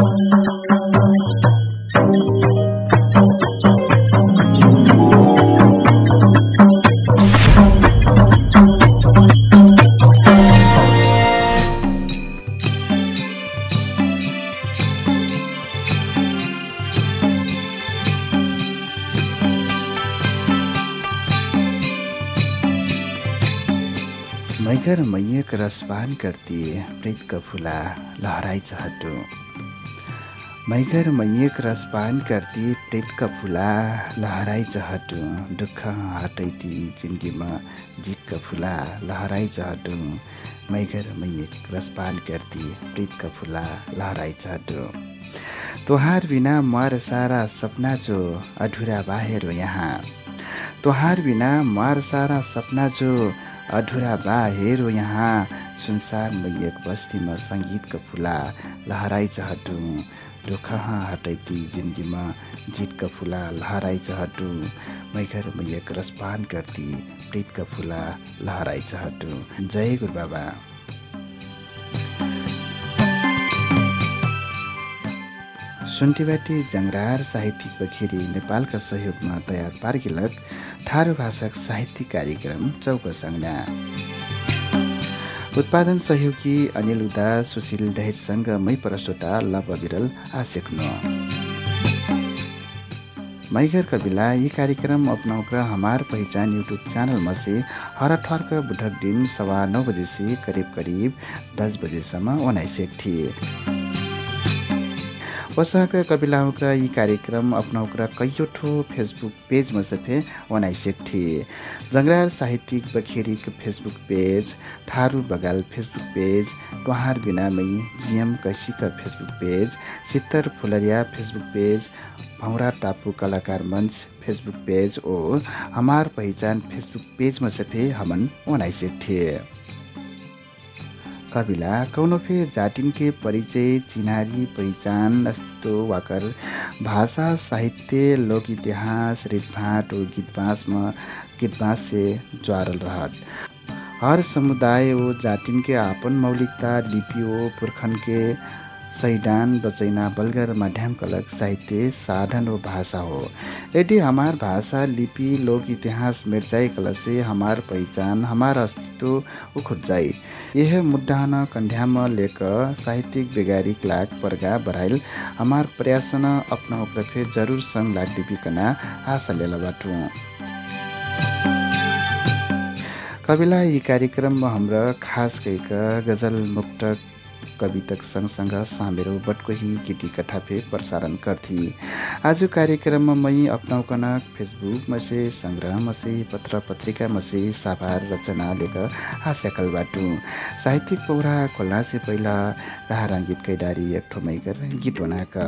मैगर रसपान करती प्रीत फुला लहराई चहटु मैगर मैयक रसपान करती प्रीत फुला लहराई चहटु दुःख हटैती जिन्दगीमा जिक्क फुला लहराई चहटु मैगर मैयक रसपान करती प्रीत फुला लहराई चहटु तोहार बिना मर सारा सपना जो अधुरा बाहेर यहाँ। तोहार बिना मर सारा सपना जो अधुरा बा हेरो यहाँ सुनसान मैयक बस्तीमा सङ्गीतको फुला लहराइ चहटु दुःख हटैती जिन्दगीमा जितका फुला लहराइ चहटु मैघर मैयक रसपान गर्ती प्रीतका फुला लहराइ चहटु जय गुरु बाबा। सुन्टीबाटी जङ्रार साहित्यिक बखेरी नेपालका सहयोगमा तयार पार्गिलक थारू भाषाक साहित्यिक कार्यक्रम चौक संज्ञा उत्पादन सहयोगी अनिल उदास सुशील दहेजसँग मै परसोटा लभ विरल आसेक्नु मैघर कविला यी कार्यक्रम अपनाउकर हमार पहिचान युट्युब च्यानलमा से हर ठर्क बुधक दिन सवा नौ बजे से करिब करिब दस बजेसम्म ओनाइसेक थिए। वसक कपिलाउक्र यी कार्यक्रम कैयो ठो फेसबुक पेजमा सफे वनाइसेक थिए जङ्गरार साहित्यिक बखेरीको फेसबुक पेज थारू बगाल फेसबुक पेज टुहार बिनामै जिएम कैसीका फेसबुक पेज चित्तर फुलरिया फेसबुक पेज भौरा टापु कलाकार मञ्च फेसबुक पेज ओ हमार पहिचान फेसबुक पेजमा सफे हमन वनाइसेक थिए कविला कौनो फे जातिन के परिचय चिनारी पहिचान अस्तित्व वाकर भाषा साहित्य लोक इतिहास रीतभाट और गीतबाँसमा गीतबाँस से ज्वारल रहत। हर समुदाय ओ जातिन के आपन मौलिकता लिपि ओ पुर्खन के सैडान रचैना बलगर माध्यम कलक साहित्य साधन व भाषा हो। यदि हमार भाषा लिपि लोक इतिहास मिर्जाई कल से हमार पहिचान हमार अस्तित्व उखुट जाई। यह न कंध्याम लेक साहित्यिक वैगारिक लाग परगा बराइल हमार प्रयासन अपना उपलखे जरूर संग लाग दिपिकना आशा लेला बाटु। कविला यी कार्यक्रममा हाम्रो खास गएका गजल मुक्तक कवितक सँगसँग सामेरो बटकोही गीती कथा फे प्रसारण गर्थी। आज कार्यक्रममा मै अपनाउकन फेसबुक मसे सङ्ग्रह मसे पत्र पत्रिका मसे साभार रचना लेख हास्यकल बाटु। साहित्यिक पौरा खोल्ना से पहिला रहारङ्गीत कैडारी एक ठोमै कर गीत बनाएका।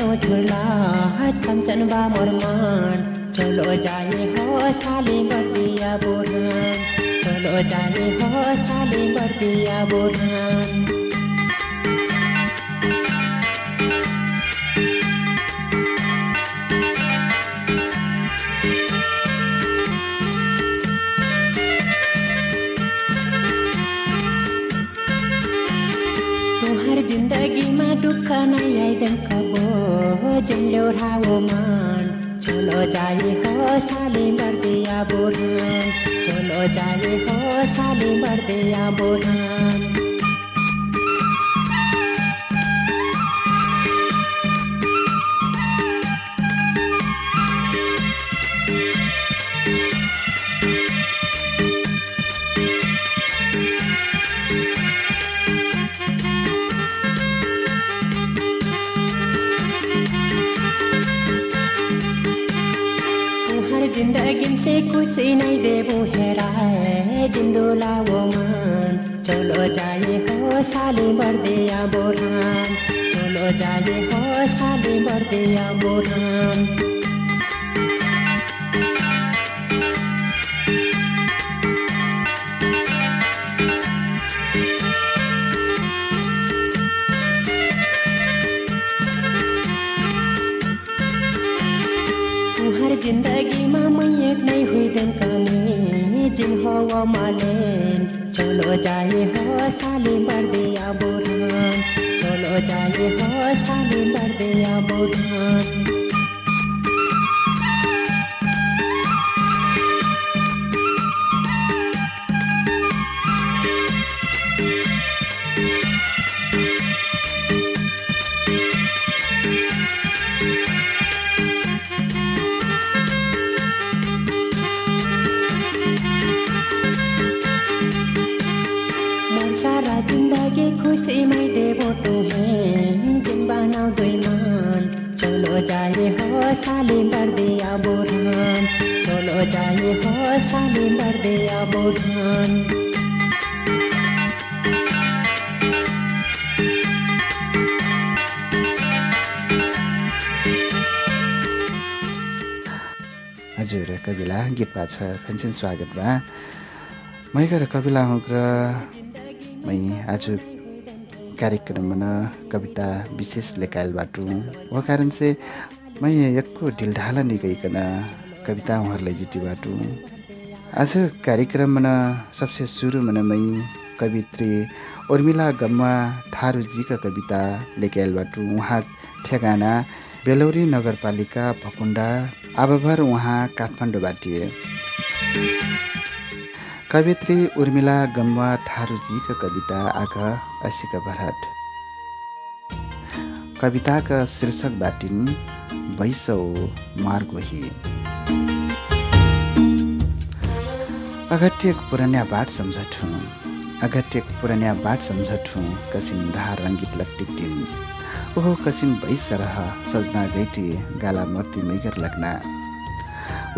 मानो झुला कंचन बा मोरमान. चलो जाए हो साली बर्दिया बोरहान चलो जाए हो साली बर्दिया बोरहान दुःख नै आइदेन कबो जिल्लो रावो मान। चलो जाए हो साली मर्दिया बोरान हो नहीं देबो जिंदोला वो मान चलो जाए हो साली बर्दिया बोरान चलो जाए हो साले मर्दे मोरम हो मालेन चलो जाए हो साले मर्दे बोरम चलो जाए हो साले मर्दे बोरम मोर जिंदगी खुशी मै देबो तुहे जिन बनाउ दुई मान चलो जाए हो साली बर्दिया बोधान चलो जाए हो साली बर्दिया बोधान हजुर कविला गीत छ फेन्सिन स्वागत बा मैगर कविला हुँक्र मै आज कार्यक्रममा कविता विशेष लेखायल बाटु। व कारण चाहिँ मै यक्को ढिलढाला निगइकन कविता उहाँहरूलाई जिटी बाटु। आज कार्यक्रममा सबसे सुरुमा मै कवित्री उर्मिला गम्मा थारूजीका कविता लेखायल बाटु। उहाँ ठेगाना बेलौरी नगरपालिका भकुण्डा आबभर उहाँ काठमाडौँबाट कवित्री उर्मिला गम्वा थारूजीका कविता आग असिका भरत। कविताका शीर्षक बाटिन बैसौ मार्गोही। अगट्यक पुरन्या बाट सम्झठु अगट्यक पुरन्या बाट सम्झठु कसिन धार रङ्गित लट्टिकटिन। ओहो कसिन बैसरह सजना गैटी गाला मर्ती मैगर लग्ना।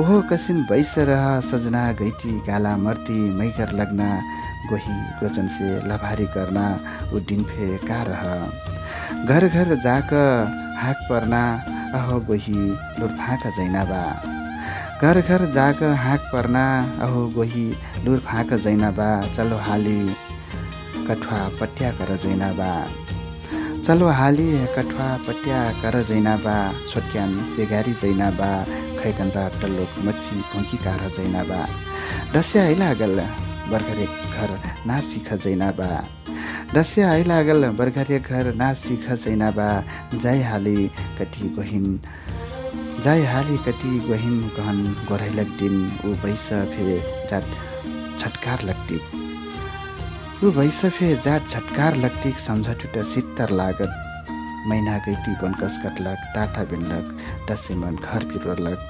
ओहो कसिन बैसरह सजना गैटी गाला मर्ती मैगर लग्ना गोही गोचन से लभारी करना उ दिन फे का रह? घर घर जाक हाक पर्ना अहो गोही लुर फाँका जैनाबा। घर घर जाक हाँक पर्ना अहो गोही लुर फाँक जैनाबा। चलो हाली कठुवा पट्या कर जैनाबा। चलो हाली कठुवा पट्या कर जैनाबा। छोट्यान बेगारी जैनाबा। खैकन्दा टल्लोक मच्छी भुँकी कार जैनाबा डस्या आइलागल बर्खरे घर ना सिख जैनाबा डस्या आइलागल बर्खरे घर ना सिख जैनाबा जाय हाली कति गोहिन जाय हाली कति गोहिन कहन गोरैलक दिन ऊ बैस फे जात छटकार लक्टिक ऊ बैस फे जात छटकार लक्टिक सम्झटुट सित्तर लागत। मैना गैटी बनकस कटलक टाटा बिनलक डसेमन घर फिरोलक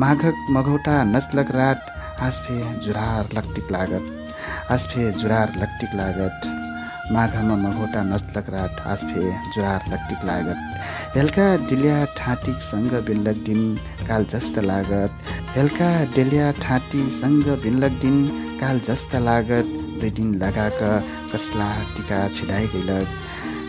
माघक मघौटा नचलक रात आसफे जुरार लक्टिक लागत आसफे जुरार लक्टिक लागत। माघमा मघौटा नचलक रात आसफे जुरार लक्टिक लागत। हेल्का डिलिया ठाँटीसँग बिल्लक दिन काल जस्त लागत। हेल्का डेलिया ठाँटीसँग बिल्लक दिन काल जस्त लागत। दुई दिन लगाक कसला टिका छिडाइ गइलक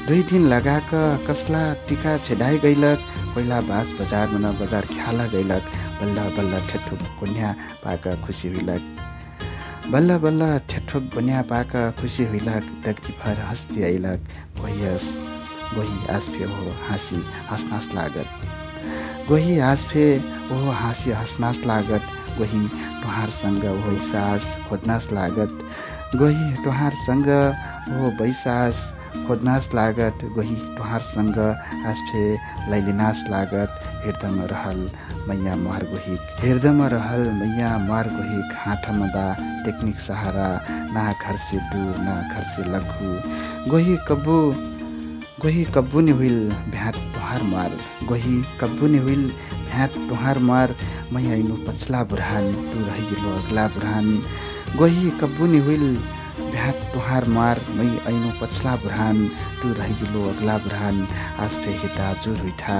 दुई दिन लगाक कसला टिका छेडाइ गइलक पहिला बास बजार मन बजार ख्याला गइलक बल्ल बल्ल ठेठुक कोन्या पाक खुसी हुइलक। बल्ल बल्ल ठेठुक बन्या पाक खुसी हुइलक भर हस्ती अइलक। गोहियस गोही आसफे हो हाँसी हाँसनास लागत। गोही आसफे ओहो हाँसी हाँसनास लागत गोही टुहारसँग ओहो सास खोज्नास लागत। गोही टुहारसँग ओहो बैसास खोज्नास लागत गोही टुहारसँग आसफे लैलिनास लागत हृदयमा रहल मैया मार गोहिक हृदयमा रहल मैया मार गोहिक हाथमा बा टेक्निक सहारा ना घर से दूर ना घर से लघु। गोही कब्बू गोही कब्बू नि हुइल भ्याट टुहार मार गोही कब्बू नि हुइल भ्याट टुहार मार मैया इनु पछला बुढान टु रहिलो अग्ला बुढान। गोही कब्बू नि हुइल भ्याट टुहार मार मै ऐनो पछला बुढान टु रहिलो अग्ला बुढान आसफे हेदा जुर हुइठा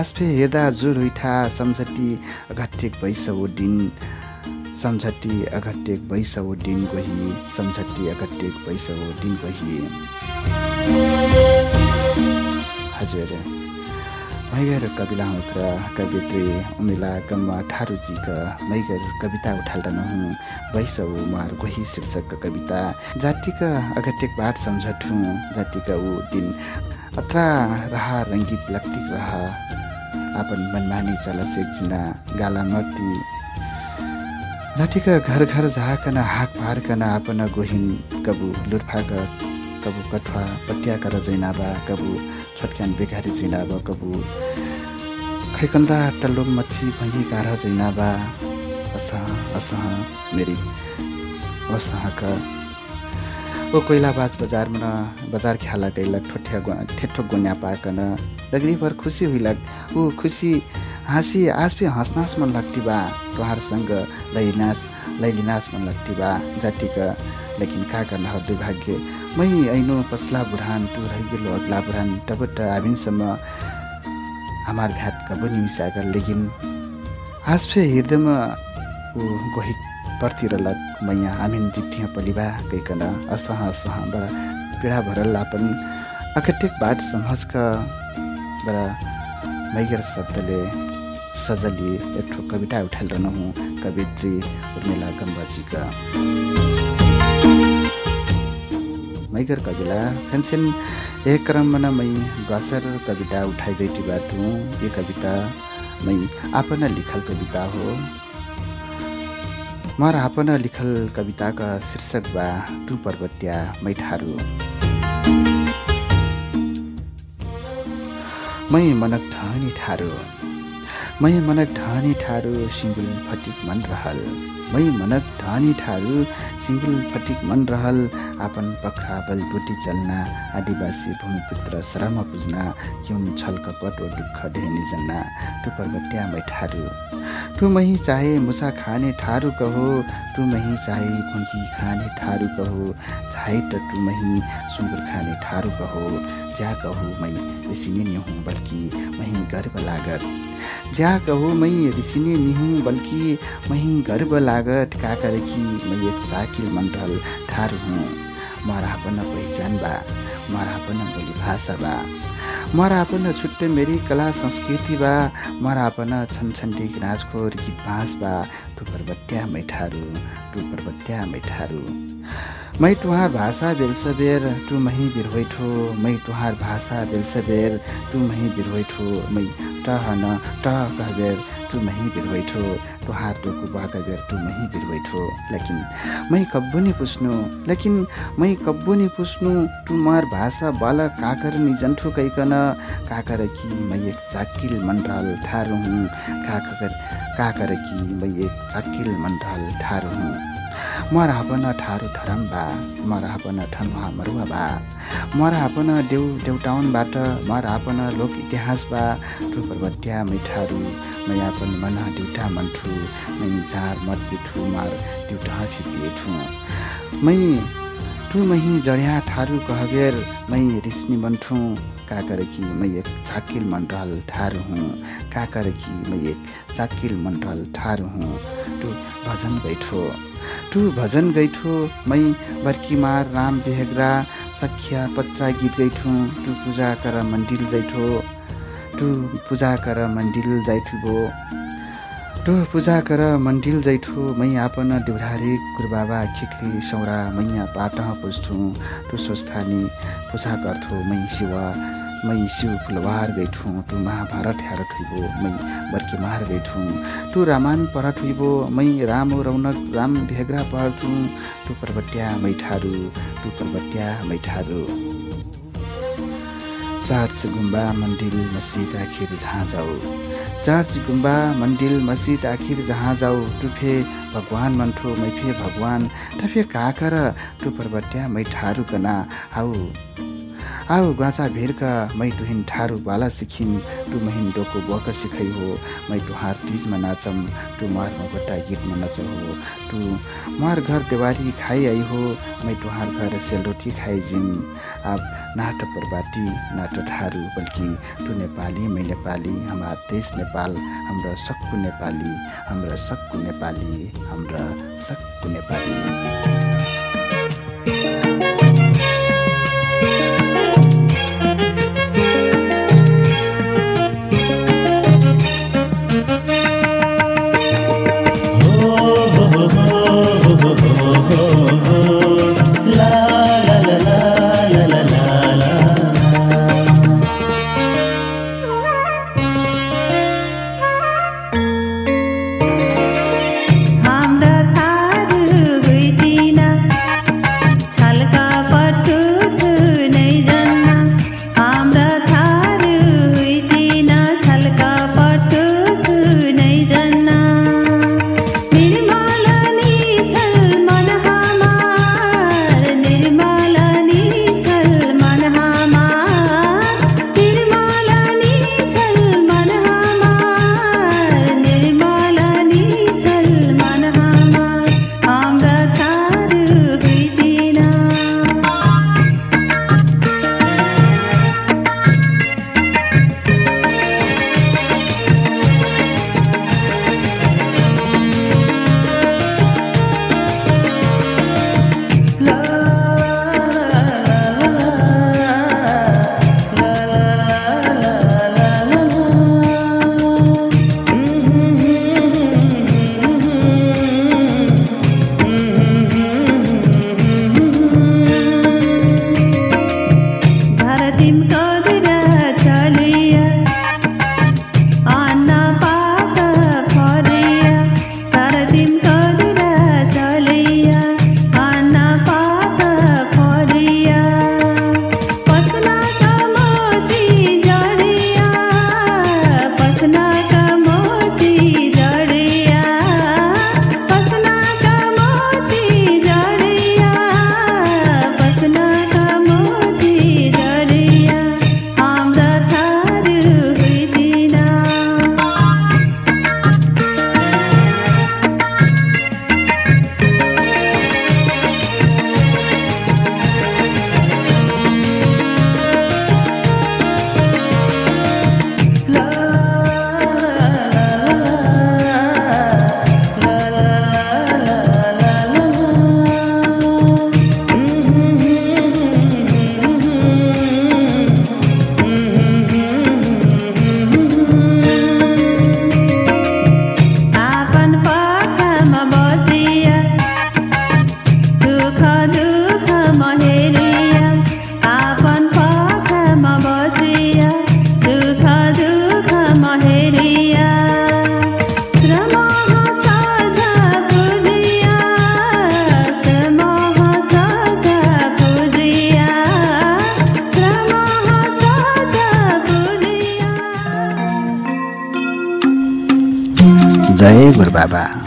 आसफे हेदा जुर हुइठा सम्झटी अघट्टेक बैसवो दिन सम्झटी अघट्टेक बैसवो दिन गोही सम्झटी अघट्टेक बैसवो दिन गोही। हजुर। मैगर कविला हुक्र कवित्री उमिला गम्मा ठारुजीक मैगर कविता उठाल्दा नहुँ वैस मार गोही शीर्षक कविता। जातिक अगटेक बाट सम्झठु जातिक ऊ दिन अत्रा रहा रङ्गीत लक्टिक रहा। आपन मनमानी चलस एकजिना गाला मर्ती जातिक घर घर झाकन हाक पारकन आपन गोहिन कबु लुर्फाक कबु कठुवा पट्याकर जैनाबा कबु छटक्यान बेकारी जैनाबा कबु खैकन्दा मच्छी भैँ कार जैनाबा असह असह मेरी। असहक ओ कोइलाबाज बजारमा बजार ख्याला गैलक ठोठ्या ठेठो गुन्या पाकन लगरीभर खुसी हुइलक ऊ खुसी हाँसी भी हाँसनास मन लाग्टी बा तुहारसँग लैनास लैलिनास मन लाग्टी बा जातिक लेकिन का गर्न दुर्भाग्य। मै ऐनो पसला बुढान टु रहिगेलो अग्ला बुढान टबट आबिनसम्म हमार घाट कब निमिसागर लेकिन आज फे हृदयमा ऊ गोही पर्तिर लग मैया आमिन जिठिया पलिबा गइकन असह असह बडा पीडा भरल आपन अकटेक बाट समझक बडा मैगर शब्दले सजली एक ठो कविता उठाल रहनु कवित्री उर्मिला गम्बाजीका। कविला फेन्सेन एक क्रममा मै गसर कविता उठाइ जैटी बाटु ये कविता मै आपन लिखल कविता हो। मर आपन लिखल कविताका शीर्षक बा टु पर्वत्या मैठारू। मै मनक ठानी ठारो मै मनक ढानी ठारू सिङ्गुल फटिक मन रहल। मै मनक ढानी ठारू सिङ्गुल फटिक मन रहल आपन पखरा बलबुटी चल्ना आदिवासी भूमिपुत्र श्रम पुज्ना क्युन छल कपट ओ दुःख ढेनी जन्ना टु पर्वत्या मै ठारू। टु मही चाहे मुसा खाने ठारू कहो टु मही चाहे खुङ्की खाने ठारू कहो चाहे त मही सुँगुर खाने ठारू कहो। ज्या कहु मै ऋषिने निहुँ बल्कि मही गर्व लागत। ज्या कहु मै ऋषिने निहुँ बल्कि मही गर्व लागत। काकरकी मै एक चाकिल मण्डल ठारू हुँ। मरा पनि पहिचान बा मरा पनि बोली भाषा बा। मरा पनि छुट्टै मेरी कला संस्कृति बा मरा पनि छनछन्टिक राजखोर गीत बाँस बा। टुपर बट्या मैठारू टुपर बट्या मैठारू मै तुहार भाषा बेलसबेर टु मही बिरहोइठो मै तुहार भाषा बेलसबेर टु मही बिरहोइठो मै टह न टह कहबेर टु मही बिरहोइठो तुहार टोकु बागबेर टु मही बिरहोइठो लेकिन मै कब्बु नि पुस्नु लेकिन मै कब्बु नि पुस्नु टु मार भाषा बाल काकर निजन्ठो कैकन काकर कि मै एक चाकिल मण्डल ठारू हुँ काकर काकर कि मै एक चाकिल मण्डल ठारू। हुँ मरापन ठारू ठरम्बा मरापन ठन्वा मरुवा बा मरापन देउ देउटाउनबाट मरापन लोक इतिहास बा पर्वत्या मिठारू मैयापन मन देउटा मन्ठु मै चार मत पिठु मार देउटा फिपिएठु मै टु मही जड्या ठारू कहबेर मै रिस्नी बन्ठु काकरकी मै एक चाकिल मण्डल ठारू हुँ। काकरकी मै एक चाकिल मण्डल ठारू हुँ। टु भजन बैठो टु भजन गैठो मै बर्कीमार राम बेहग्रा सख्या पत्रा गीत गैठो। टु पूजा कर मन्दिर जैठो। टु पूजा कर मन्दिर जैठु भो टु पूजा कर मन्दिर जैठो मै आपन देउढारे गुरुबाबा खिक्री सौरा मैया पाट पुज्थु। टु स्वस्थानी पूजा गर्थो मै शिवा मै शिव फुलवार गैठु टु महाभारत ह्यारत हुइबो मै बर्की मार गैठु। टु रामायण परत हुइबो मै राम रौनक राम भेग्रा पढ्थु टु पर्वट्या मैठारू टु पर्वट्या मैठारू। चर्च गुम्बा मन्दिर मस्जिद आखिर जहाँ चर्च गुम्बा मन्दिर मस्जिद आखिर जहाँ जाऊ टुफे भगवान मन्ठो मैफे भगवान टफे काकर टु पर्वट्या मैठारू कना हाउ आऊ गाँचा भिरका मै टुहिन ठारू बाला सिखिन टु महिन डोको बक सिखै हो मै टुहार टिजमा नाचम टु मार मगटा गीतमा नच हो टु मार घर देवारी खाइ आई हो मै टुहार घर सेलरोटी खाइ जिन अब नाट परबाटी नाट ठारू बल्कि टु नेपाली मै नेपाली हाम्रा देश नेपाल हाम्रो सक्कु नेपाली हाम्रो सक्कु नेपाली हाम्रा सक्कु नेपाली।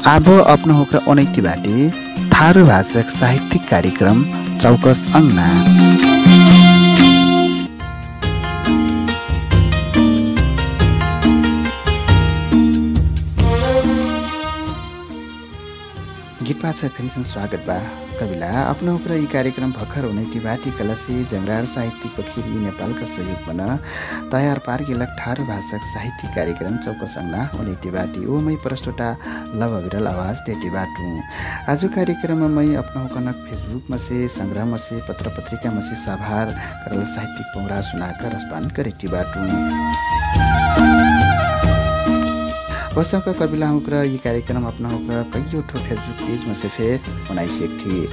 अब अपना होकर अनैति बाटे थारू भाषक साहित्यिक कार्यक्रम चौकस अङ्ना पाछ फेन्सन स्वागत बा। कविला आफ्नो उप्र यी कार्यक्रम भर्खर हुने टिभाटी कलसी जङ्गरार साहित्यिक पोखरी नेपालका सहयोग बन तयार पार्गिलक ठारो भाषक साहित्यिक कार्यक्रम चौकसङ्ना हुने टिभाटी ओमै प्रष्टोटा लभ विरल आवाज ते टिबाटु आज कार्यक्रममा मै आफ्नो कनक फेसबुकमा से सङ्ग्रहमा से पत्र पत्रिकामा से साभार साहित्यिक पौरा सुनाकर रसपान करे टिबाटु वसक कविला हुक्र यी कार्यक्रम अपना हुक्र कैयौँ ठो फेसबुक पेजमा से फे बनाइसकेको थिए।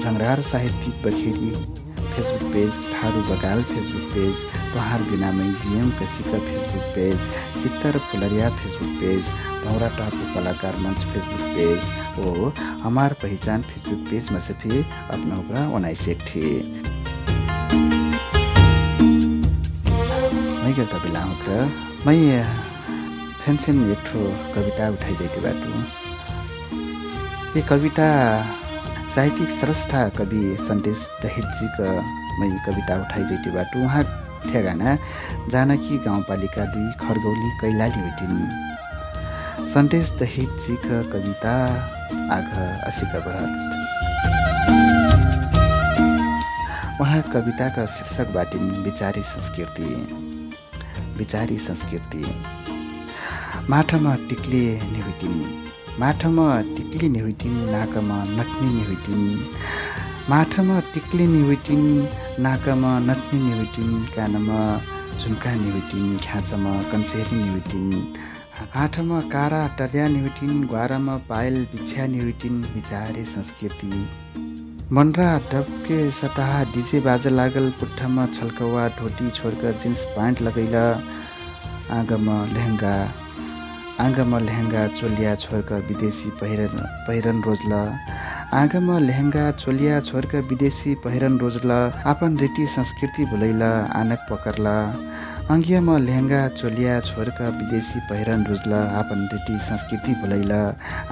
झङ्रार साहित्यिक बखेरी फेसबुक पेज थारू बगाल फेसबुक पेज पहाड बिनामै जिएम कसीका फेसबुक पेज चित्तर फुलरिया फेसबुक पेज भौरा टापु कलाकार मञ्च फेसबुक पेज ओ हमार पहिचान फेसबुक पेजमा से फे अपना हुक्र बनाइसकेको थिए। हुक्र मै ठो कविता उठाइ जाइते बाटो ये कविता साहित्यिक स्रष्टा कवि सन्देश दहेजीका मै कविता उठाइ जाइते बाटो उहाँ ठेगाना जानकी गाउँपालिका दुई खरगौली कैलाली भेटिन्। सन्देश दहेजीका कविता आघ असिका उहाँ कविताका शीर्षक बाटिन् विचारी संस्कृति विचारी संस्कृति। माठामा टिक्ले नेहुटिन्। माठामा टिक्ली नेहुटिन् नाकामा नक्ने नेहुटिन्। माठामा टिक्ली नेहुटिन् नाकामा नक्ने नेहुटिन् कानमा झुम्का नेहुटिन् ख्याचामा कन्सेरी नेहुटिन्। आँठामा कारा टर्या नेहुटिन् ग्वारामा पायल बिछ्या नेहुटिन् विचारे संस्कृति। मनरा डबके सटाहा डिजे बाजा लागल पुट्ठामा छल्कवा ढोटी छोड्का जिन्स प्यान्ट लगैल आँगमा लेहङ्गा। आँगामा लेहेङ्गा चोलिया छोर्का विदेशी पहिरन पहिरन रोज्ल। आँगामा लेहेङ्गा चोलिया छोर्का विदेशी पहिरन रोज्ल आफन रीति संस्कृति भुलैल आनक पकर्ल। अङ्गियामा लेहेङ्गा चोलिया छोर्का विदेशी पहिरन रोज्ल आफन रीति संस्कृति भुलैल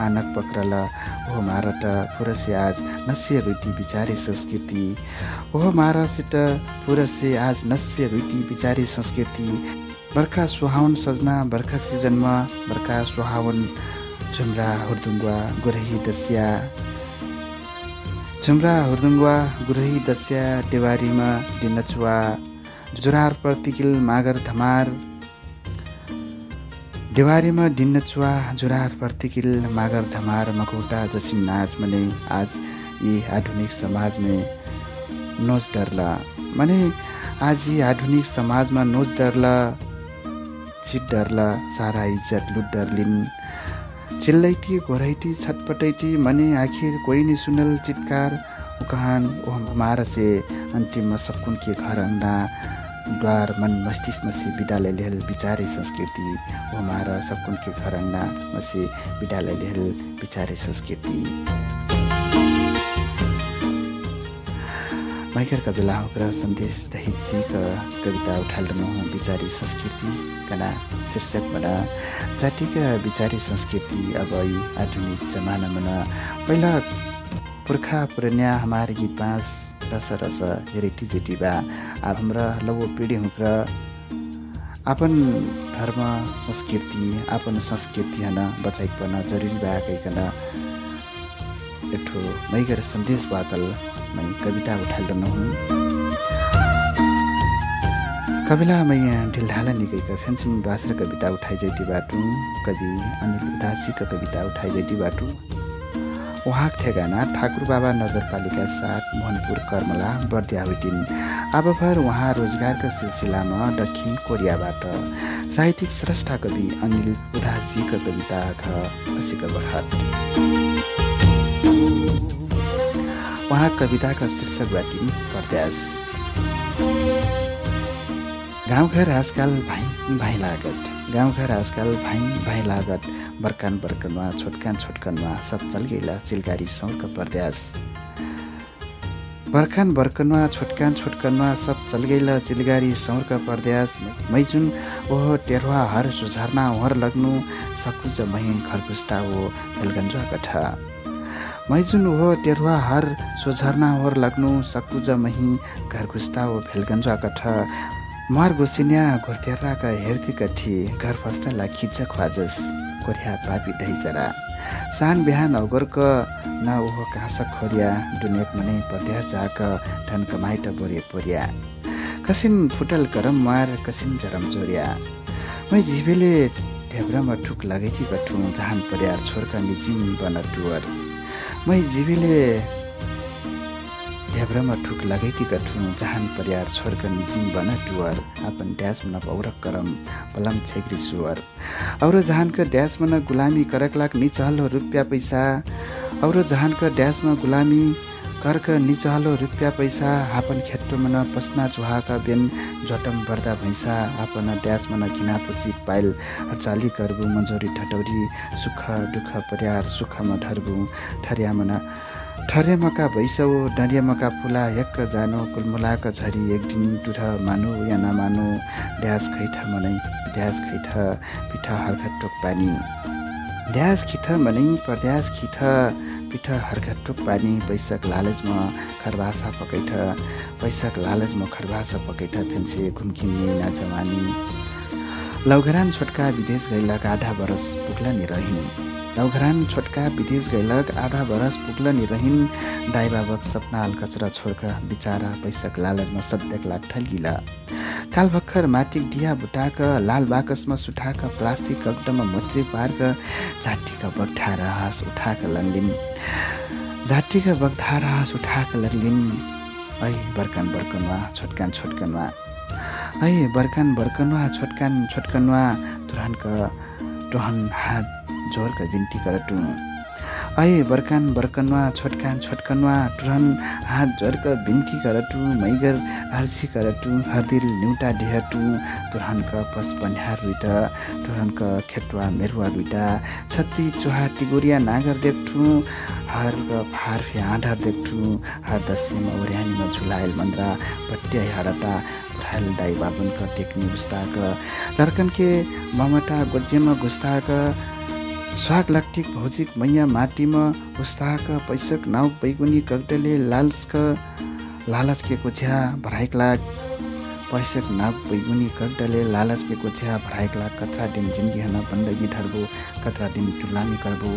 आनक पक्रल। ओह मारट फुरसे आज नस्य रुटी बिचारे संस्कृति। ओह मारसित फुरसे आज नस्य रुटी बिचारे संस्कृति। बर्खा सुहावन सजना बर्खा सिजनमा बर्खा सुहावन झुम्रा हुर्दुङ्गवा गुरही दस्या झुम्रा हुर्दुङ्गवा गुरही दस्या देवारीमा दिनचुवा जुरार प्रतिकिल मागर धमार देवारीमा दिन्नचुवा जुरार प्रतिकिल मागर धमार मकौटा जसिन नाच मने आज यी आधुनिक समाजमे नोच डरला मने आज यी आधुनिक समाजमा नोच डरला छिट डरला सारा इज्जत लुट डरलिन् चिल्लैटी घोरैटी छटपटैटी मने आखिर कोही नि सुनल चित्कार। उकहान ओह हमारा से अन्तिममा सकुन के घर द्वार मन मस्तिष्क से विद्यालय लेहल विचारे संस्कृति। ओ हमारा सकुन के घर अंगना मसे विद्यालय लेहल विचारे संस्कृति। मैकर कविला होकर सन्देश दहितजीका कविता उठाल्नु विचारी संस्कृति कना शीर्षक बना। जातिका विचारी संस्कृति अब आधुनिक जमानामा पहिला पुर्खा पुरनिया हमारे गीत बाँस रस रस हेरेटी जेटी बा अब हाम्रा लवो पिँढी हुँक्र आपन धर्म संस्कृति आपन संस्कृति हन बचाइकन जरुरी भएकैकन एठो मैगर सन्देश बाकल कविता उठाल्दन हुँ। कविला मै ढिलढाला निगैका फेन्सिङ बास्र कविता उठाइ जैटी बाटु कवि अनिल उदासीका कविता उठाइ जैटी बाटु। उहाँक ठेगाना ठाकुर बाबा नगरपालिका साथ मोहनपुर कर्मला बर्दियाविटिन। आबभर उहाँ रोजगारका सिलसिलामा दक्षिण कोरियाबाट साहित्यिक स्रष्टा कवि अनिल उदासजीका कविता ख असिक बढत उहाँ कविताका शीर्षकबाट प्रत्यास। गाउँघर आजकाल भाइ भाइ लागत। गाउँघर आजकाल भाइ भाइ लागत। बर्कान बर्कनमा छोटकान छोटकनमा सब चल गइला चिलगारी सौरका प्रत्यास। बर्खान बर्कनुवा छोटकान छोटकनुवा सब चल गइल चिलगारी सौरका परदेश मैजुन ओह टेरुवा हर सुझारना ओहर लग्नु सकुज महिन खरपुस्टा ओ भेलगन्जुवा कठा। मैजुन ओह टेरुवा हर सुझारना ओहर लग्नु सकुज मही घर घुस्ता ओ भेलगन्जुवा कठा। मार गोसिन्या घोर्तेर्राका हेर्ती कठी घर फस्ताला खिच्च ख्वाजस कोर्या पापी ढैचरा सान बिहान अगरक न ओहो काँस खोरिया डुनेक मनै पत्या जाक ढन कमाइट बोरे पोरिया। कसिन फुटल करम मार कसिन जरम जोरिया। मै झिबेले ढेब्रामा ठुक लगेथी कठु जहान पर्या छोरका निजिम बन टुवर मै झिबेले ढेब्रामा ठुक लगैती कठु जहान परियार छोर्क निजिम बन टुवर आपन ड्यास मन पौरक करम पलम छेग्री सुवर। औरो जहानक ड्यास मन गुलामी करक लाग रुपियाँ पैसा। औरो जहानक ड्यासमा गुलामी कर्क निचहलो रुपियाँ पैसा आपन खेट्टो मन पस्ना चुहाका बेन जटम बर्दा भैँसा आपन ड्यास मन घिना पुची पाइल चाली करबु मजोरी ठटौरी सुख दुःख परियार सुखमा ढर्बु ठरिया मन ठरे मका भैसौ डरिया मका फुला यक्क जानो कुलमुलाक झरी एक दिन टुर मानु या नमानु ड्यास खैठ मनै ड्यास खैठ पिठ हर्खटोक पानी। ड्यास खिथ मनै परद्यास खिथ पिठ हर्खटोक पानी पैसाक लालचमा खरभाषा पकैठ पैसाक लालचमा खरभाषा पकैठ फेन्से घुम्किने नाचमानी लौघरान छोटका विदेश गैलक आधा बरस पुग्ला नि रहिन्। लौघरान छोटका विदेश गैलक आधा बरस पुग्ल नि रहिन्। दाई बाबक सपना अलकचरा छोड्का बिचारा पैसाक लालचमा सत्याक लाग ठल्गिला काल भर्खर माटिक डिया बुटाक लाल बाकसमा सुठाक प्लास्टिक कगडमा मत्री पार्क झाटीका बगठार हाँस उठाक लन्लिन झाटीका बगधार हाँस उठाक लन्लिन ऐ बर्कन बर्कनवा छोटकान छोटकनवा। ऐ बर्कन बर्कनवा छोटकान छोटकनवा तुरहानक टोहन हात जोरका बिन्ती करटु ऐ बर्कान बर्कनवा छोटकान छोटकनवा टुरन हात जोरक बिन्ती करटु मैगर हर्सी करटु हर्दिल न्युटा डेहटु तुरहनक पस पन्हार रुइट तुरहनक खेटवा मेरुवा रुइटा छत्ती चोहा टिगोरिया नागर देख्ठु हरक फार आँधार देख्ठु हर दस्यमा ओर्यानीमा झुलायल मन्द्रा पट्याइ हरटा पुराल दाई बाबनक टेक्नी गुस्ताक लर्कनके ममता गोज्यमा गुस्ताक स्वाग लाक्टिक भौजिक मैया माटीमा उस्ताक पैसक नाउ बैगुनी कगडले लालस्क लालच के कोछ्या भराइक लाग। पैसक नाव बैगुनी कगडले लालच के कोछ्या भराइक लाग। कतरा दिन जिन्दगी हन बन्दगी धरबो कतरा दिन गुलामी करबो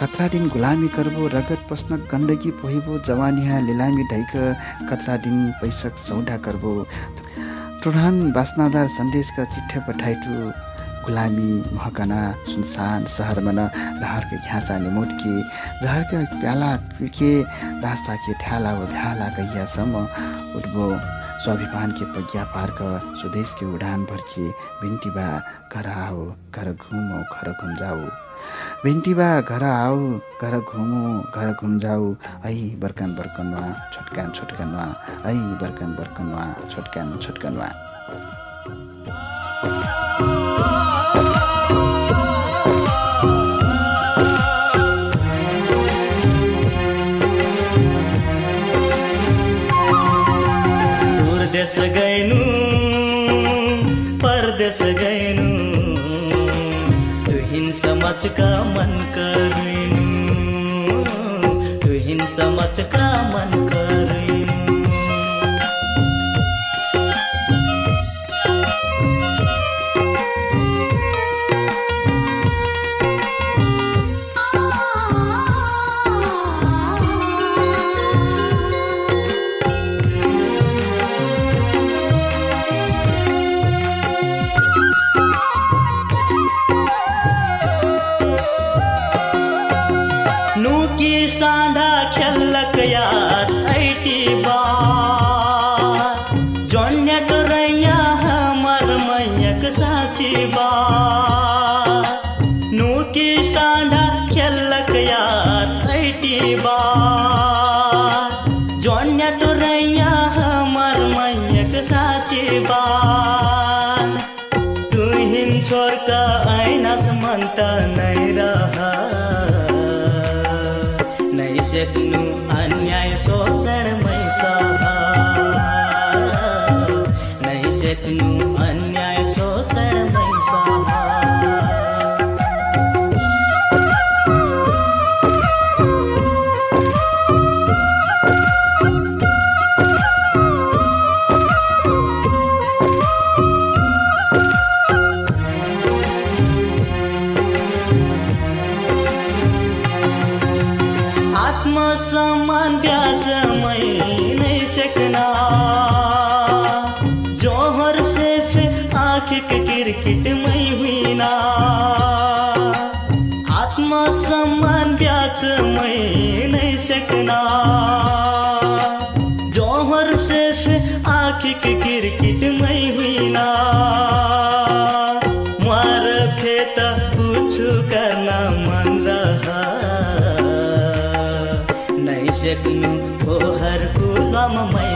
कतरा दिन गुलामी करबो रगत पस्न गन्दगी पोहिबो जवानिया लिलामी ढैक। कतरा दिन पैसक सौदा करबो टुरहन बासनादार सन्देशका चिठ्ठे पठाइटु। गुलामी महकना सुनसान सहरमा न लहरके घ्याँचा जहरका प्याला के दास्ता के ठ्याला व भ्याला कैयासम्म उठ्बो। स्वाभिमान के प्रज्ञा पार्क स्वदेश के उडान भर्के भिन्टिबा घर आओ घर घुमो घर घुम जाऊ भिन्टिबा घर आओ घर घुमो घर घुम जाऊ ऐ बर्कन बर्कनवा छोटकान छोटकनवा ऐ बर्कन बर्कनवा छोटकान छोटकनवा देश गैनु परदेश गैनु तुहिन समझका मन करिनु तुहिन समझका मन करिनु। आत्मसम्मान प्याज मैं नहीं सकना। जोहर से फिर आँख के क्रिकेट मैं हुई ना आत्मसम्मान प्याज नहीं सकना। जोहर से फिर आँख के क्रिकेट मैं हुई ना नै सेक्नु पोहरको लममै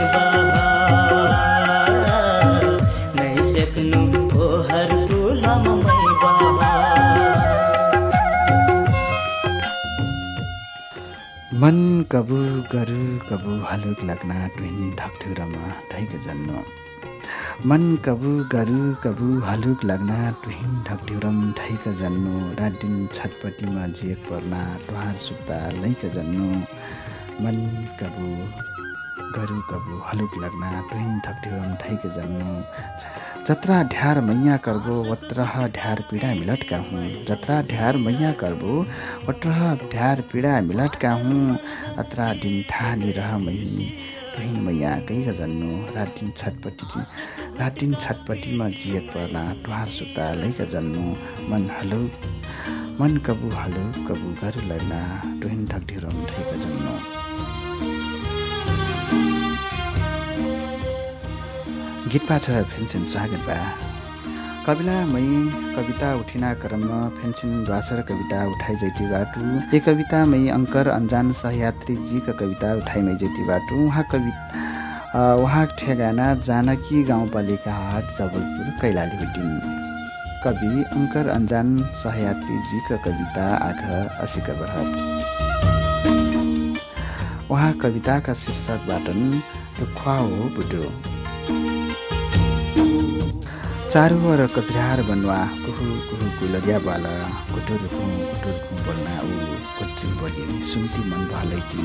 नै सेक्नु पोहरको लममै मन कबु गरु कबु हलुक लग्ना टुहिन ढकठुरमा ढैक जन्नु मन कबु गरु कबु हलुक लग्ना टुहिन ढकठुरम ढैक जन्नु रात दिन छटपट्टिमा जिएक पर्ना टुहार सुक्ता लैक जन्नु मन कबु गरु कबु हलुक लग्ना टुहिन ढकठुरम ढैक जन्नु जत्रा ढ्यार मैया करबो वत्रह ढ्यार पीडा मिलटका हुँ। जत्रा ढ्यार मैया करबो वत्रह ढ्यार पीडा मिलटका हुँ। अत्रा दिन ठानी रह मही तुहिन मैया गइग जन्नु रात दिन छटपट्टि रात दिन छटपट्टिमा जियक पर्ना टुहार सुता लैक जन्नु मन हलो मन कबु हलो कबु गरु लग्ना टुहिन ढकढिरम ढैक जन्नु गीत पाछ फेन्सन स्वागत बा। कविलामै कविता उठिना क्रममा फेन्सिन द्वासर कविता उठाइ जैती बाटु। ए कवितामै अङ्कर अन्जान सहयात्री जीका कविता उठाइमै जैती बाटु। उहाँ कवि उहाँ ठेगाना जानकी गाउँपालिका हाट जबलपुर कैलाली हुटिन कवि अङ्कर अन्जान सहयात्री जीका कविता आघ असीका बरहत उहाँ कविताका शीर्षकबाट रुख्वा हो बुडो चारू वर कचरार बनवा कुहु कुहु कुलरिया बाल कुटुर घुँ कुटुर घुँ बोल्ना ऊ कोचिङ बोली सुन्ती मन भलैटी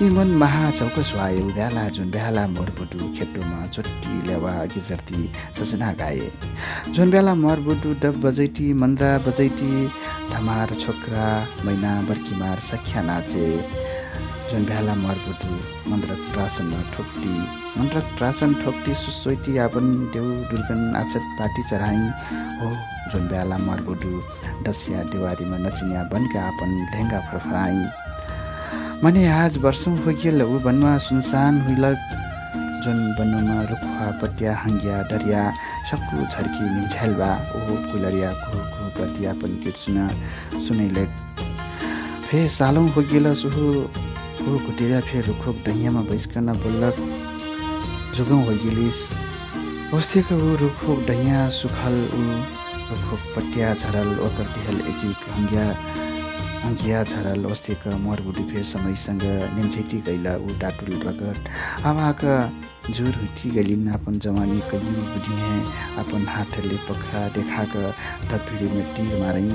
यी मन महा चौकस वायो ब्याला जुन ब्याला मोरबुटु खेटोमा चोट्टी लेवा गिजर्ती सजना गाए। जुन बेला मरबुटु डब बजैटी मन्द्रा बजैटी धमार छोक्रा मैना बर्कीमार सख्या नाचे। बेला मरबुटु मन्द्रक प्रासनमा ठोक्टी मन्द्रक प्रासन ठोक्टी सुसोइटी आपन देउ दुर्गन आछत पाटी चढाइ हो बेला मरबुटु डसिया देवारीमा नचिनिया बनका आपन ढेङ्गा फरफराई मने आज वर्षौँ होगिएल ऊ वनमा सुनसान हुइलक जुन वनमा रुखा पटिया हङ्गिया डरिया सक्कु छर्की निम्छ्यालबा ओहो कुलरिया कुहु कुहु गर्दिया पनि गीत सुना सुनैले फे सालौँ होगिएल सुहु। ऊ घुटेर फेर रुखोक डैयामा बैसकन बोल्लक जुगौँ होइगिलिस बस्तीको ऊ रुखोक डैया सुखल ऊ रुखोक पटिया झरल ओकर दिहल एक एक हङ्गिया हङ्गिया झरल अस्तिका मरबुडी फेर समयसँग निम्छेटी गैला ऊ डाटुल रगत। आवाक जुर हुटी गलिन अपन जवानी कैयौँ बुझिने अपन हाथले पखरा देखाक धकभिरीमा टिर मारै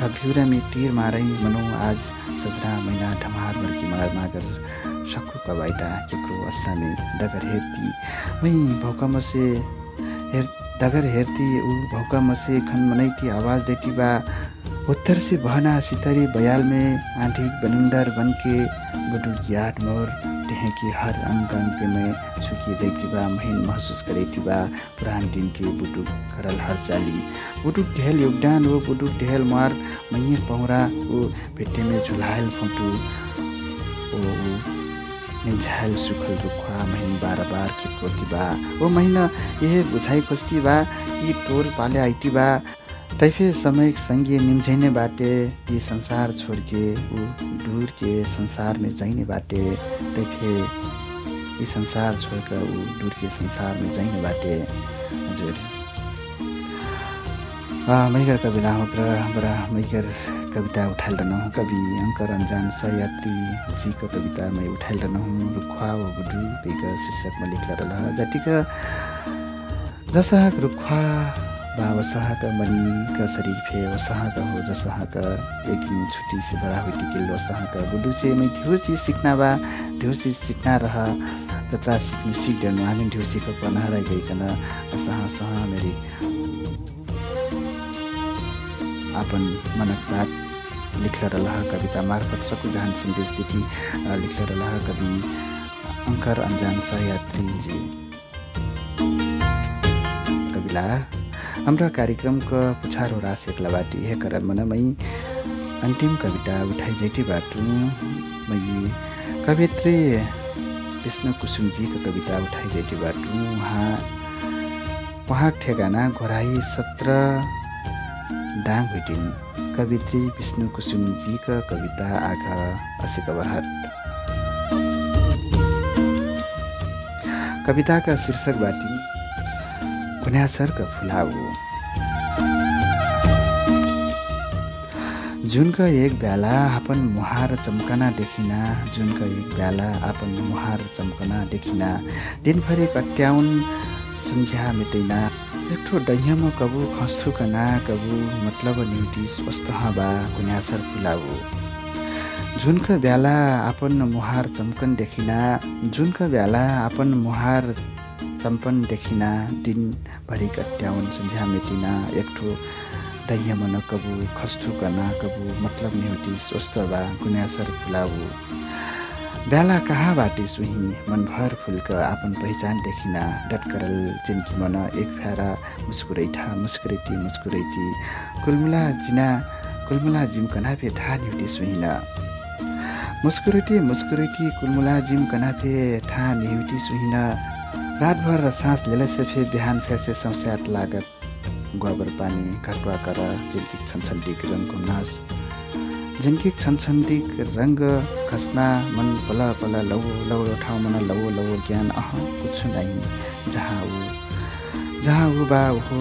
धकधिउरामी टिर मारै मनौ आज सजरा मैना ढमार मर्की मार मागर सक्खु कबाइटा केक्रो असामे डगर हेर्ती। मै भौकामसे हेर डगर हेर्ती ऊ भौकामसे खन मनैटी आवाज देती बा उत्तर से बहना सितरी बयाल में आंधी बनुंडर बन के बुडुक याद मोर देह की हर अंग अंग में छुकी जैती बा महीन महसूस बा पुरान दिन के बुडुक करल हर चाली। बुडुक ढेल योगदान वो बुडुक ढेल मार मैये पौरा वो भेटे में झुलायल फोटू। ओ ओ निझायल सुखल रुखवा महीन बार बार के बा। ओ महीना यह बुझाइ खोस्ती बा कि तोर पाले आइती बा। तैफे समय संगे निम्झैने बाटे ये संसार छोड़ के ऊ दूर के संसार बाटे तैफे ये संसार छोड़कर ऊ दूर के संसार में बाटे। हजुर। मैगर कवि लामक र हाम्रा मैगर कविता उठाइल रहनु कवि अङ्कर अन्जान सयात्री जीको कविता मै उठाइल रहनु रुखवा व शीर्षकमा लेख्न रह जतिका जसहक रुखवा बा वसहक मणिका शरीर फे वसहक हो जसहक एक दिन छुट्टी से बड़ा हुई टिकिल वसहक बुडु से मैं ढेर चीज सीखना बा ढेर चीज सीखना रह जत्रा सिक्नु सिक्दैनु हामी ढेर सिक बनाएर गइकन सह सह मेरी आपन मनक बात लिखल रह कविता मार्फत सकु जहान सन्देश लिखल रह कवि अङ्कर अन्जान सहयात्रीजी। कविला हाम्रा कार्यक्रमको पुछारो रास हे कर मनमै अन्तिम कविता उठाइ जैटी बाटु। मै कवित्री विष्णु कुसुमजीको कविता उठाइ जैटी बाटु। उहाँ उहाँ ठेगाना घोराई सत्र डाङ भेटिन्। कवित्री विष्णु कुसुमजीका कविता आघ असेक बरहट। कविताका शीर्षक बाटी गुन्यासरका फुलाउ जुनका एक बेला आपन मुहार चम्कना देखिना। जुनका एक बेला आपन मुहार चम्कना देखिना। दिनभरि कट्याउन सन्झ्या मिटैना। एकठो डैयामा कबु खस्थु कना कबु मतलब न्युटी स्वस्थ बा गुन्यासर फुलाउ जुनका बेला आपन मुहार चम्कन देखिना। जुनका बेला आपन मुहार चम्पन देखिना दिनभरि कट्याउन सन्झ्या मेटिना एकठो डैया मन कबु खस्तु कना कबु मतलब नेउटी स्वस्थ बा गुन्यासर फुलाउ बेला कहाँ बाटे सुही? मनभर फुलक आपन पहिचान देखिना डटकरल जिनकी मन एक फ्यारा मुस्कुरैठा मुस्कुरैटी मुस्कुरैटी कुलमुला जिना कुलमुला जिम कनाफे ठा न्युटी सुहिन। मुस्कुरैटी मुस्कुरैटी कुलमुला जिम कनाफे ठा नेउटी सुहिन। रातभर सास लेलसेफे बिहान फेर्से समस्याट लागत। गोबर पानी घटुवा कर झिन्किक छन्छन्टिक रङको नाच झिन्किक छन्छन्टिक रङ्ग खस्ना मन पल पल लौ लौ ठाउँ मन लौ लौ ज्ञान अह पुछु नै जहाँ ऊ जहाँ ऊ बा हो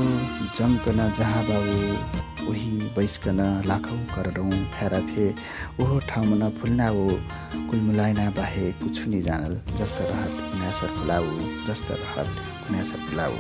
जमकन जहाँ बा ऊ। उही बैसकन लाखौँ करडौँ फेराफे। ओहो ठाउँ मन फुल्ना ओ कुलमुलाइना बाहे कुछु नि जानल जस्तो रहत कुन्यासर फुलाउ जस्तो रहत कुन्यासर फुलाउ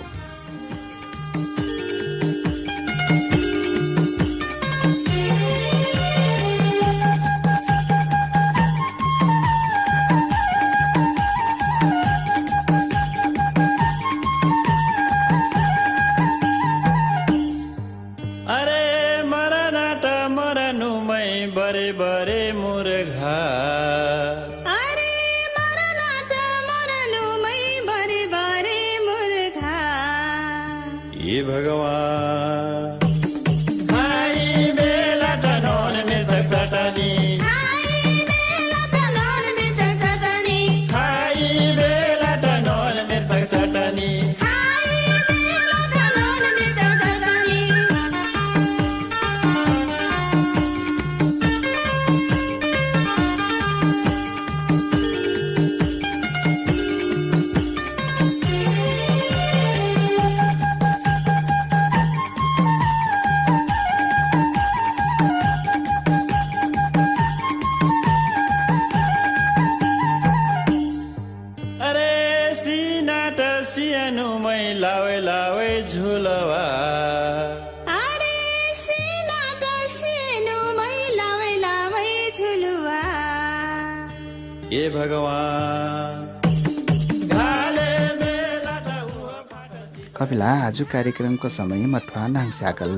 आज कार्यक्रमको समय मठवा नाङ स्याकल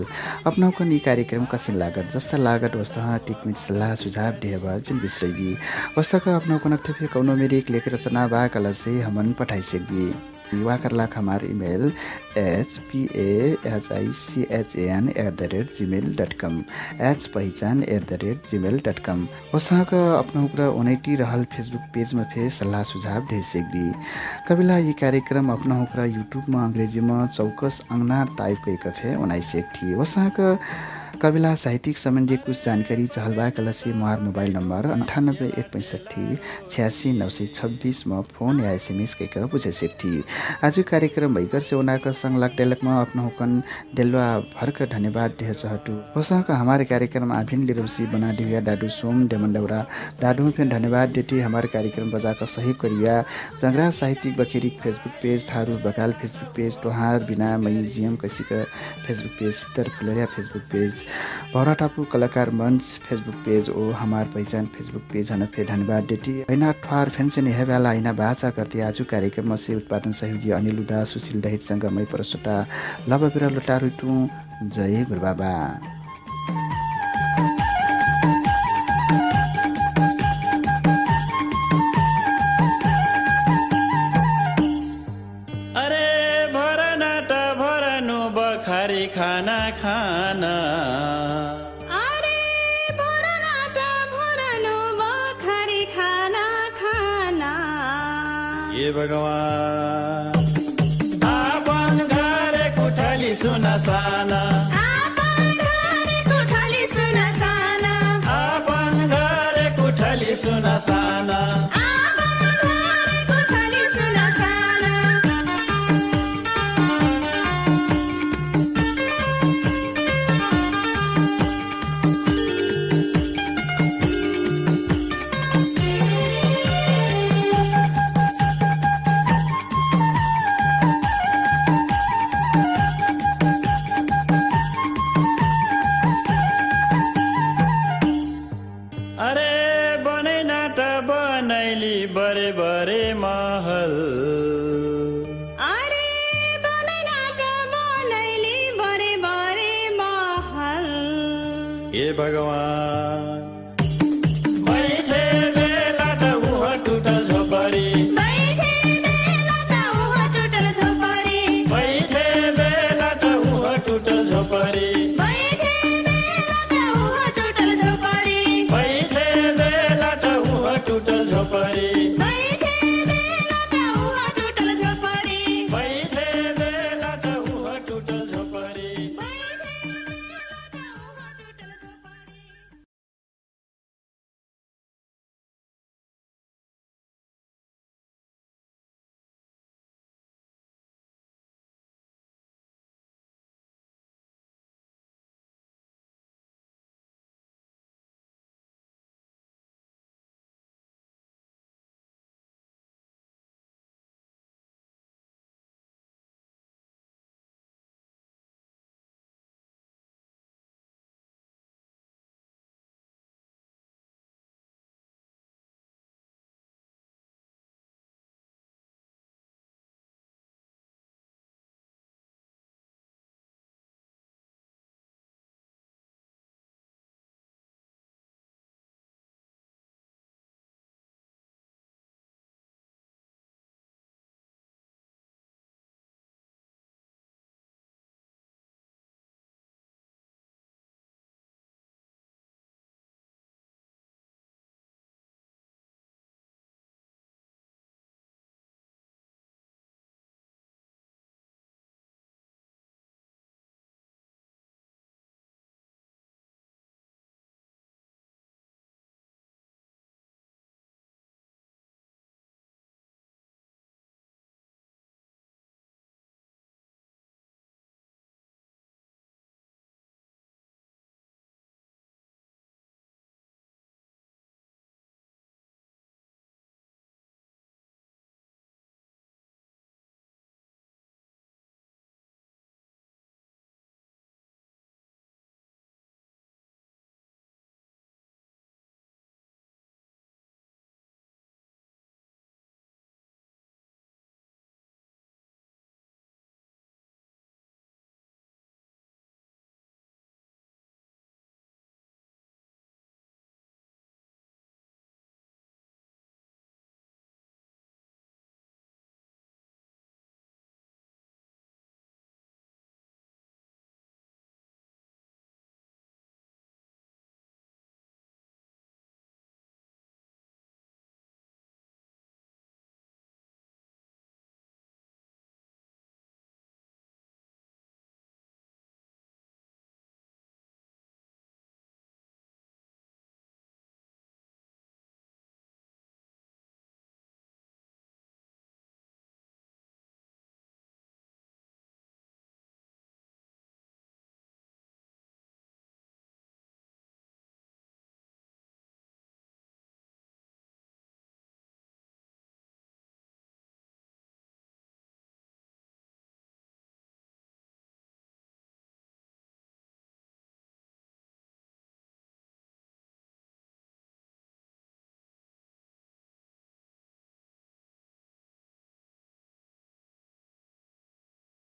अपनाउकन यी कार्यक्रम कसिन लागत? जस्ता लागत वस्तः टिकमिट सल्लाह सुझाव डेहब जिन बिस्रैबी वस्तक अपनाउकन ठेफे कौनो मेरिक लेख रचना बा कलसे हमन पठाइसेक्बी युवा करलाख हमार email H P H I C H N at the rate Gmail dot com H पहिचान at the rate Gmail dot com वसाक अपना उग्र ओनैटी रहल फेसबुक पेजमा फे सल्लाह सुझाव ढेर सेक्दी। कविला यी कार्यक्रम अपना उग्र युट्युबमा अङ्ग्रेजीमा चौकस अङ्ना टाइप गएको फे ओनाइ सेक थिए। वसाक कविला साहित्यिक सम्बन्धी कुछ जानकारी चहलबा कलसी मुहार मोबाइल नम्बर अन्ठानब्बे एक पैँसठी छ्यासी नौ सय छब्बिसमा फोन या एसएमएस कैक बुझे आज कार्यक्रम भइकर से उनाक संग टेलकमा अपना हुकन डेलवा भर्क धन्यवाद ढेर चहटु होसक हमारे कार्यक्रम आभिन लिरुसी बना डिविया डाडू सोम डेमन डाडू फेन धन्यवाद डेटी हमारे कार्यक्रम बजाक सहयोग करिया। जंगरा साहित्यिक बखेरी फेसबुक पेज थारू बकाल फेसबुक पेज टोहार बिना मई जियम कैसिक फेसबुक पेज तर फुलरिया फेसबुक पेज। भौरा टापु कलाकार मञ्च फेसबुक पेज ओ हमार पहिचान फेसबुक पेज हन फे धन्यवाद डेटी। ऐना ठवार फेन्सेन हेबेला ऐना भाषा गर्थे। आज कार्यक्रममा से उत्पादन सहयोगी अनिल उदा सुशील दहितसँग मै परसोटा लभ बिरा जय गुरुबाबा। tonight.